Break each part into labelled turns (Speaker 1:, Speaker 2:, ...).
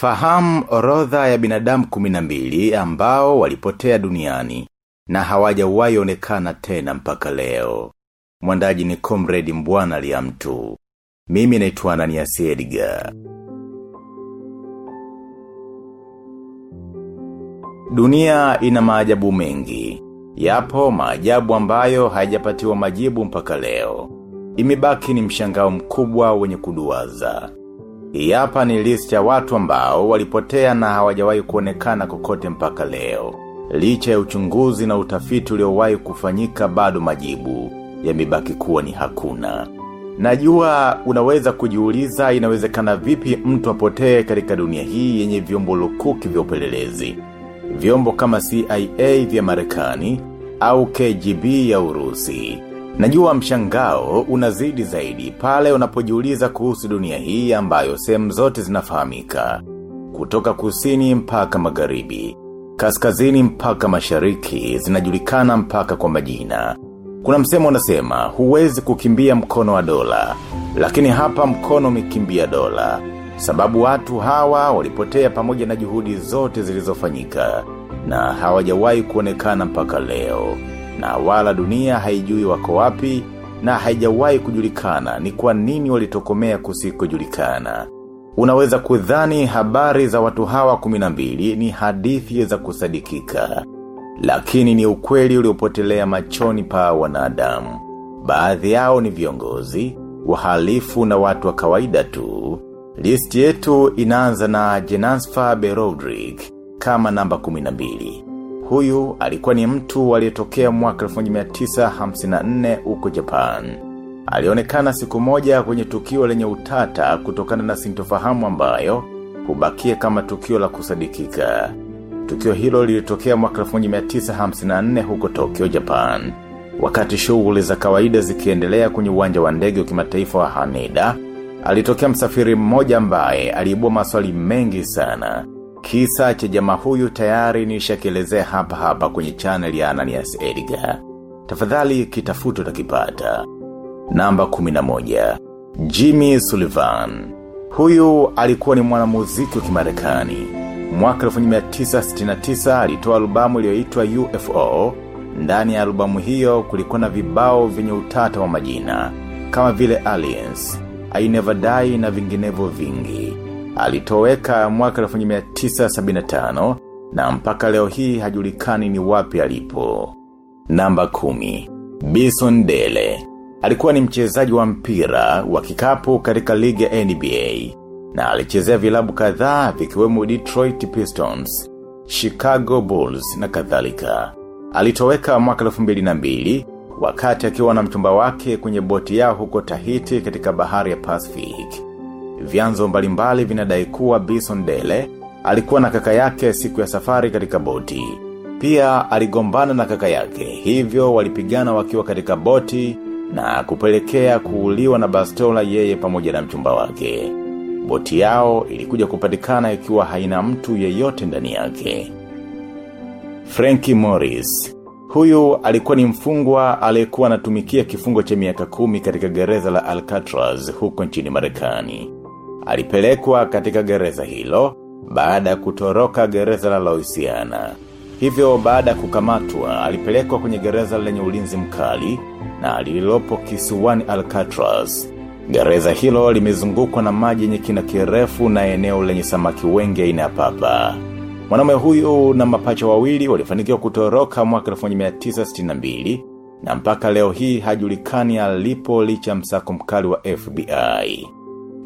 Speaker 1: Fahamu orodha ya binadamu kuminambili ambao walipotea duniani na hawajawahi onekana tena mpaka leo. Mwandaji ni Comrade Mbwana lia mtu. Mimi naitwa Ananias Edgar. Dunia ina maajabu mengi. Yapo maajabu ambayo haijapatiwa majibu mpaka leo. Imebaki ni mshangao mkubwa wenye kuduaza. Hapa ni list ya watu ambao walipotea na hawajawahi kuonekana kokote mpaka leo. Licha ya uchunguzi na utafiti uliowahi kufanyika bado majibu yamebaki kuwa ni hakuna. Najua unaweza kujiuliza inawezekana vipi mtu apotee katika dunia hii yenye vyombo lukuki vya upelelezi. Vyombo kama CIA vya Marekani au KGB ya Urusi. Najua mshangao unazidi zaidi pale unapojiuliza kuhusu dunia hii ambayo sehemu zote zinafahamika. Kutoka kusini mpaka magharibi, kaskazini mpaka mashariki zinajulikana mpaka kwa majina. Kuna msemo unasema huwezi kukimbia mkono wa dola, lakini hapa mkono umekimbia dola. Sababu watu hawa walipotea pamoja na juhudi zote zilizofanyika na hawajawahi kuonekana mpaka leo na wala dunia haijui wako wapi na haijawahi kujulikana ni kwa nini walitokomea kusikojulikana. Unaweza kudhani habari za watu hawa kuminambili ni hadithi za kusadikika. Lakini ni ukweli uliopotelea machoni pa wanadamu. Baadhi yao ni viongozi, wahalifu na watu wa kawaida tu. Listi yetu inaanza na Jenansfa Berodrig kama namba kuminambili. Huyu alikuwa ni mtu aliyetokea mwaka 1954 huko Japan. Alionekana siku moja kwenye tukio lenye utata kutokana na sintofahamu ambayo hubakia kama tukio la kusadikika. Tukio hilo lilitokea mwaka 1954 huko Tokyo, Japan. Wakati shughuli za kawaida zikiendelea kwenye uwanja wa ndege wa kimataifa wa Haneda, alitokea msafiri mmoja ambaye aliibua maswali mengi sana. Kisa cha jamaa huyu tayari nishakielezea hapa hapa kwenye channel ya Ananias Edgar. Tafadhali kitafuto takipata. Namba 11. Jimmy Sullivan. Huyu alikuwa ni mwanamuziki wa kimarekani. Mwaka 1969 alitoa albamu iliyoitwa UFO. Ndani ya albamu hiyo kulikuwa na vibao vyenye utata wa majina. Kama vile Aliens, I Never Die na vinginevyo vingi alitoweka mwaka 1975 na mpaka leo hii hajulikani ni wapi alipo. Namba kumi. Bison Dele. Alikuwa ni mchezaji wa mpira wa kikapu katika ligi ya NBA na alichezea vilabu kadhaa vikiwemo Detroit Pistons, Chicago Bulls na kadhalika. Alitoweka mwaka 2002 wakati akiwa na mchumba wake kwenye boti yao huko Tahiti katika bahari ya Pacific. Vyanzo mbalimbali vinadai kuwa Bison Dele alikuwa na kaka yake siku ya safari katika boti. Pia aligombana na kaka yake, hivyo walipigana wakiwa katika boti na kupelekea kuuliwa na bastola yeye pamoja na mchumba wake. Boti yao ilikuja kupatikana ikiwa haina mtu yeyote ndani yake. Frankie Morris Huyu alikuwa ni mfungwa aliyekuwa anatumikia kifungo cha miaka kumi katika gereza la Alcatraz huko nchini Marekani. Alipelekwa katika gereza hilo baada ya kutoroka gereza la Louisiana. Hivyo baada ya kukamatwa alipelekwa kwenye gereza lenye ulinzi mkali na alilopo kisiwani Alcatraz. Gereza hilo limezungukwa na maji yenye kina kirefu na eneo lenye samaki wengi aina ya papa. Mwanamume huyu na mapacha wawili walifanikiwa kutoroka mwaka 1962 na mpaka leo hii hajulikani alipo licha msako mkali wa FBI.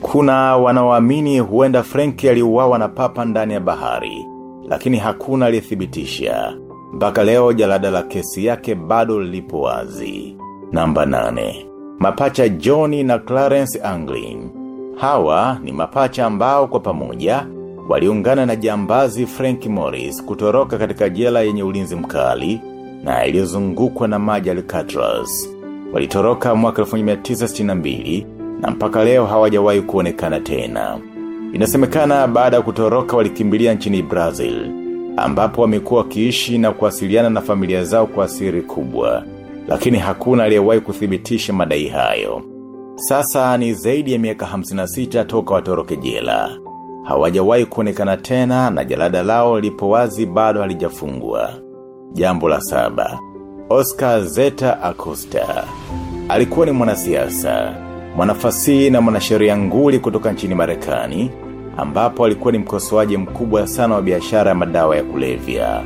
Speaker 1: Kuna wanaoamini huenda Frank aliuawa na papa ndani ya bahari, lakini hakuna aliyethibitisha. Mpaka leo jalada la kesi yake bado lipo wazi. Namba nane. Mapacha Johnny na Clarence Anglin. Hawa ni mapacha ambao kwa pamoja waliungana na jambazi Frank Morris kutoroka katika jela yenye ulinzi mkali na iliyozungukwa na maji Alcatraz. Walitoroka mwaka 1962 na mpaka leo hawajawahi kuonekana tena. Inasemekana baada ya kutoroka walikimbilia nchini Brazil, ambapo wamekuwa wakiishi na kuwasiliana na familia zao kwa siri kubwa, lakini hakuna aliyewahi kuthibitisha madai hayo. Sasa ni zaidi ya miaka 56 toka watoroke jela. hawajawahi kuonekana tena na jalada lao lipo wazi bado halijafungwa. Jambo la saba. Oscar Zeta Acosta. Alikuwa ni mwanasiasa, mwanafasihi na mwanasheria nguli kutoka nchini Marekani, ambapo alikuwa ni mkosoaji mkubwa sana wa biashara ya madawa ya kulevya.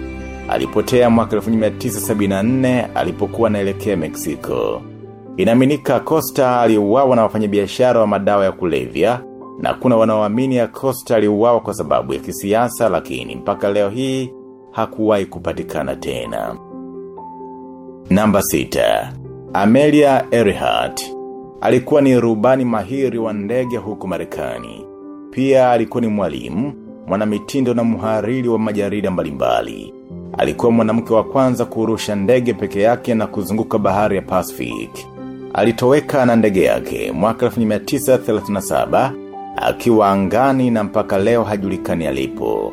Speaker 1: Alipotea mwaka 1974 alipokuwa anaelekea Meksiko. Inaaminika Costa aliuawa na wafanyabiashara wa madawa ya kulevya na kuna wanaoamini ya Costa aliuawa kwa sababu ya kisiasa lakini mpaka leo hii hakuwahi kupatikana tena. Namba sita. Amelia Earhart alikuwa ni rubani mahiri wa ndege huko Marekani. Pia alikuwa ni mwalimu, mwanamitindo na muhariri wa majarida mbalimbali. Alikuwa mwanamke wa kwanza kurusha ndege peke yake na kuzunguka bahari ya Pacific. Alitoweka na ndege yake mwaka 1937 akiwa angani na mpaka leo hajulikani alipo.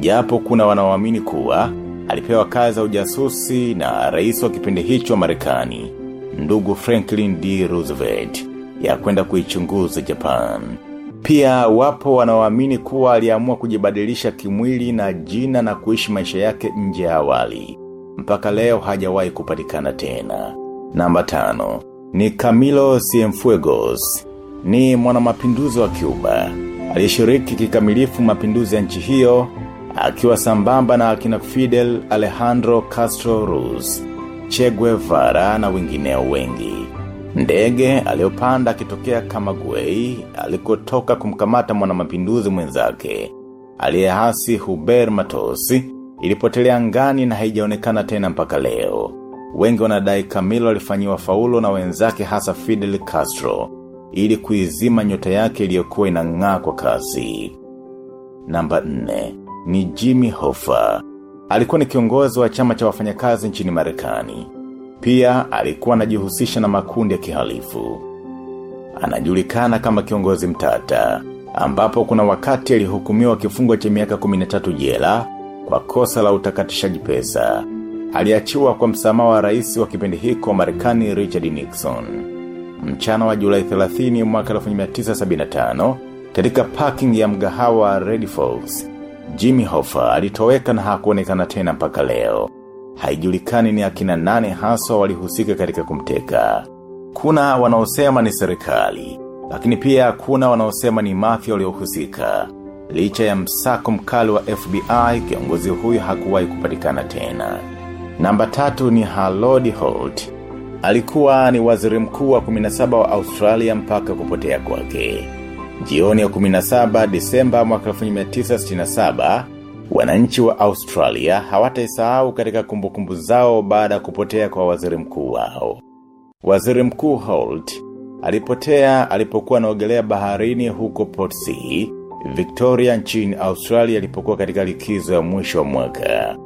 Speaker 1: Japo kuna wanaoamini kuwa alipewa kazi ya ujasusi na rais wa kipindi hicho wa Marekani, ndugu Franklin D. Roosevelt, ya kwenda kuichunguza Japan. Pia wapo wanaoamini kuwa aliamua kujibadilisha kimwili na jina na kuishi maisha yake nje ya awali. Mpaka leo hajawahi kupatikana tena. Namba tano. Ni Camilo Cienfuegos. Ni mwanamapinduzi wa Cuba. Alishiriki kikamilifu mapinduzi ya nchi hiyo akiwa sambamba na akina Fidel Alejandro Castro Ruz, Che vara na wengineo wengi. Ndege aliyopanda akitokea kama guei, alikotoka kumkamata mwanamapinduzi mwenzake. Aliyehasi Huber Matosi ilipotelea ngani na haijaonekana tena mpaka leo. Wengi wanadai Camilo alifanyiwa faulo na wenzake hasa Fidel Castro ili kuizima nyota yake iliyokuwa inang'aa kwa kasi. Namba 4 ni Jimmy Hoffa. Alikuwa ni kiongozi wa chama cha wafanyakazi nchini Marekani. Pia alikuwa anajihusisha na makundi ya kihalifu. Anajulikana kama kiongozi mtata, ambapo kuna wakati alihukumiwa kifungo cha miaka 13 jela kwa kosa la utakatishaji pesa. Aliachiwa kwa msamaha wa rais wa kipindi hiko Marekani Richard Nixon. Mchana wa Julai 30 mwaka 1975 katika parking ya mgahawa Red Falls, Jimmy Hoffa alitoweka na hakuonekana tena mpaka leo. Haijulikani ni akina nane haswa walihusika katika kumteka. Kuna wanaosema ni serikali, lakini pia kuna wanaosema ni mafia waliohusika. Licha ya msako mkali wa FBI, kiongozi huyu hakuwahi kupatikana tena. Namba tatu ni Harold Holt. Alikuwa ni waziri mkuu wa 17 wa Australia mpaka kupotea kwake. Jioni ya 17 Disemba mwaka 1967, wananchi wa Australia hawataisahau katika kumbukumbu zao baada ya kupotea kwa waziri mkuu wao. Waziri mkuu Holt alipotea alipokuwa anaogelea baharini huko Port Sea, Victoria nchini Australia alipokuwa katika likizo ya mwisho wa mwaka.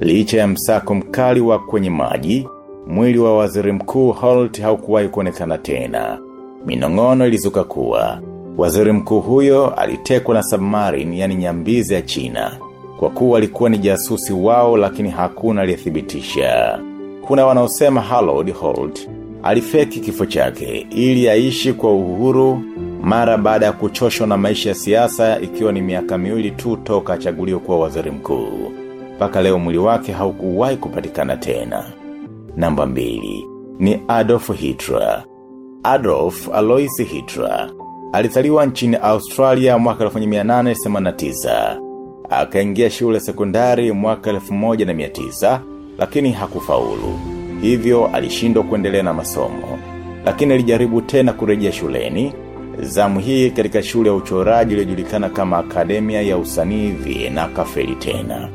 Speaker 1: Licha ya msako mkali wa kwenye maji, mwili wa waziri mkuu Holt haukuwahi kuonekana tena. Minong'ono ilizuka kuwa waziri mkuu huyo alitekwa na submarine yani nyambizi ya China. Kwa kuwa alikuwa ni jasusi wao lakini hakuna aliyethibitisha. Kuna wanaosema Harold Holt alifeki kifo chake ili aishi kwa uhuru mara baada ya kuchoshwa na maisha ya siasa ikiwa ni miaka miwili tu toka achaguliwe kuwa waziri mkuu. Mpaka leo mwili wake haukuwahi kupatikana tena. Namba mbili ni Adolf Hitler. Adolf Alois Hitler alizaliwa nchini Australia mwaka 1889. Akaingia shule sekondari mwaka 1900 lakini hakufaulu. Hivyo alishindwa kuendelea na masomo. Lakini alijaribu tena kurejea shuleni. Zamu hii katika shule ya uchoraji iliyojulikana kama Akademia ya Usanii Vienna kafeli tena.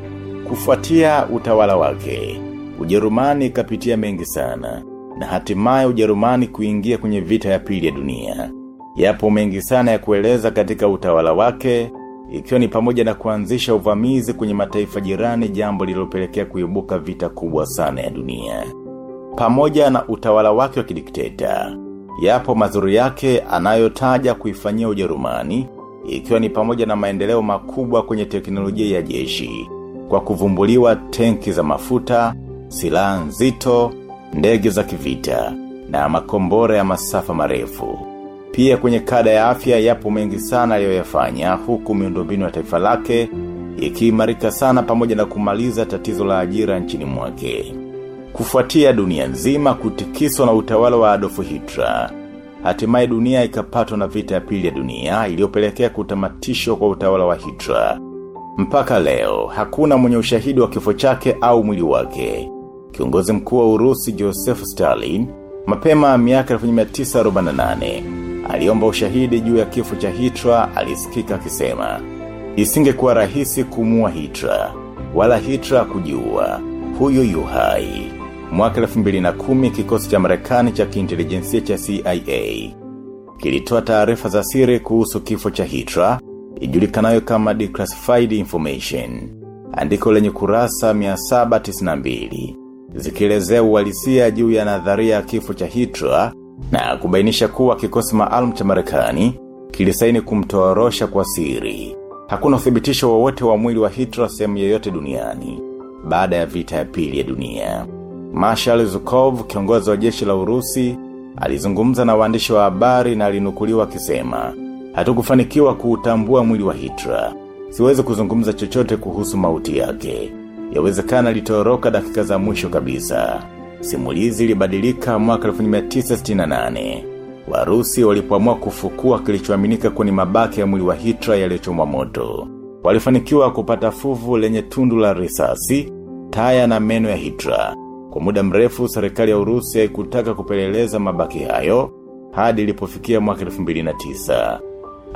Speaker 1: Kufuatia utawala wake, Ujerumani ikapitia mengi sana, na hatimaye Ujerumani kuingia kwenye vita ya pili ya dunia. Yapo mengi sana ya kueleza katika utawala wake, ikiwa ni pamoja na kuanzisha uvamizi kwenye mataifa jirani jambo lililopelekea kuibuka vita kubwa sana ya dunia. Pamoja na utawala wake wa kidikteta, yapo mazuri yake anayotaja kuifanyia Ujerumani, ikiwa ni pamoja na maendeleo makubwa kwenye teknolojia ya jeshi, kwa kuvumbuliwa tenki za mafuta, silaha nzito, ndege za kivita, na makombora ya masafa marefu. Pia kwenye kada ya afya yapo mengi sana aliyoyafanya huku miundombinu ya taifa lake ikiimarika sana pamoja na kumaliza tatizo la ajira nchini mwake. Kufuatia dunia nzima kutikiswa na utawala wa Adolf Hitler, hatimaye dunia ikapatwa na vita ya pili ya dunia iliyopelekea kutamatishwa kwa utawala wa Hitler. Mpaka leo, hakuna mwenye ushahidi wa kifo chake au mwili wake. Kiongozi mkuu wa Urusi Joseph Stalin, mapema miaka 1948, aliomba ushahidi juu ya kifo cha Hitra alisikika akisema Isingekuwa rahisi kumua Hitra, wala hitra kujua huyo yu hai. Mwaka 2010 kikosi cha Marekani cha kiintelijensia cha CIA kilitoa taarifa za siri kuhusu kifo cha Hitra, ijulikanayo kama declassified information. Andiko lenye kurasa 792 zikielezea uhalisia juu ya nadharia ya kifo cha Hitler na kubainisha kuwa kikosi maalum cha Marekani kilisaini kumtoorosha kwa siri. Hakuna uthibitisho wowote wa mwili wa Hitler sehemu yoyote duniani baada ya vita ya pili ya dunia. Marshal Zukov, kiongozi wa jeshi la Urusi, alizungumza na waandishi wa habari na alinukuliwa akisema, "Hatukufanikiwa kuutambua mwili wa Hitler. Siwezi kuzungumza chochote kuhusu mauti yake. Yawezekana alitoroka dakika za mwisho kabisa." Simulizi ilibadilika mwaka 1968. Warusi walipoamua kufukua kilichoaminika kwenye mabaki ya mwili wa Hitler yaliyochomwa moto. Walifanikiwa kupata fuvu lenye tundu la risasi, taya na meno ya hitra Kwa muda mrefu serikali ya Urusi haikutaka kupeleleza mabaki hayo hadi ilipofikia mwaka 2009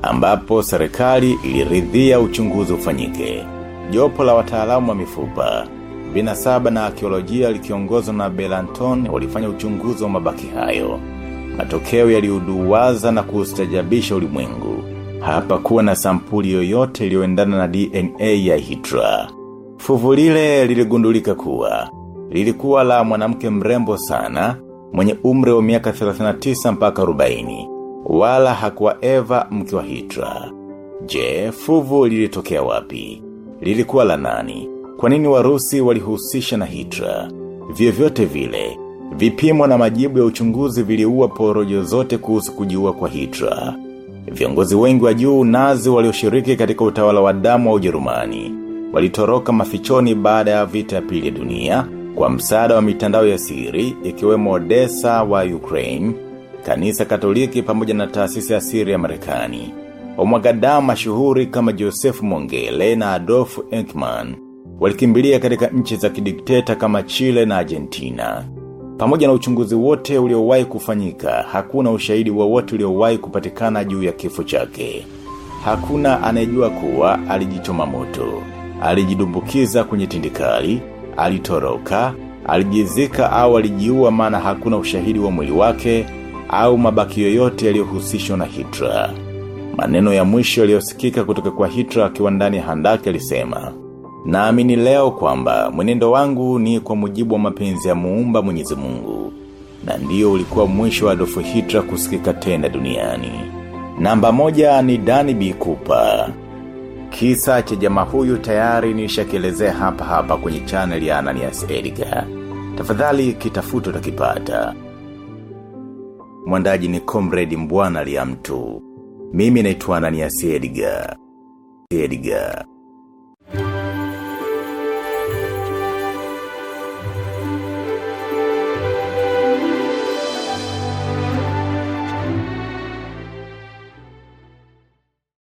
Speaker 1: ambapo serikali iliridhia uchunguzi ufanyike. Jopo la wataalamu wa mifupa, vinasaba na arkeolojia likiongozwa na Belanton walifanya uchunguzi wa mabaki hayo. Matokeo yaliuduwaza na kustajabisha ulimwengu. Hapa kuwa na sampuli yoyote iliyoendana na DNA ya Hitra. Fuvu lile liligundulika kuwa lilikuwa la mwanamke mrembo sana mwenye umre wa miaka 39 mpaka 40 wala hakuwa Eva mkiwa hitra. Je, fuvu lilitokea wapi? Lilikuwa la nani? Kwa nini Warusi walihusisha na Hitler? Vyovyote vile, vipimo na majibu ya uchunguzi viliua porojo zote kuhusu kujiua kwa Hitler. Viongozi wengi wa juu nazi walioshiriki katika utawala wa damu wa Ujerumani walitoroka mafichoni baada ya vita ya pili ya dunia kwa msaada wa mitandao ya siri ikiwemo Odessa wa Ukraine, kanisa Katoliki pamoja na taasisi ya siri ya Marekani. Omwagadama mashuhuri kama Joseph Mongele na Adolf Eichmann walikimbilia katika nchi za kidikteta kama Chile na Argentina. Pamoja na uchunguzi wote uliowahi kufanyika, hakuna ushahidi wowote uliowahi kupatikana juu ya kifo chake. Hakuna anayejua kuwa alijichoma moto, alijidumbukiza kwenye tindikali, alitoroka, alijizika au alijiua maana hakuna ushahidi wa mwili wake au mabaki yoyote yaliyohusishwa na Hitler. Maneno ya mwisho yaliyosikika kutoka kwa Hitler akiwa ndani ya handaki alisema, Naamini leo kwamba mwenendo wangu ni kwa mujibu wa mapenzi ya muumba mwenyezi mungu. Na ndio ulikuwa mwisho wa Adolf Hitler kusikika tena duniani. Namba moja ni Dani Bikupa. Kisa cha jamaa huyu tayari nishakielezea hapa hapa kwenye channel ya Ananias Edgar. Tafadhali kitafuto takipata. Mwandaji ni Comrade Mbwana Liamtu. Mimi naitwa Ananias Edgar. Edgar.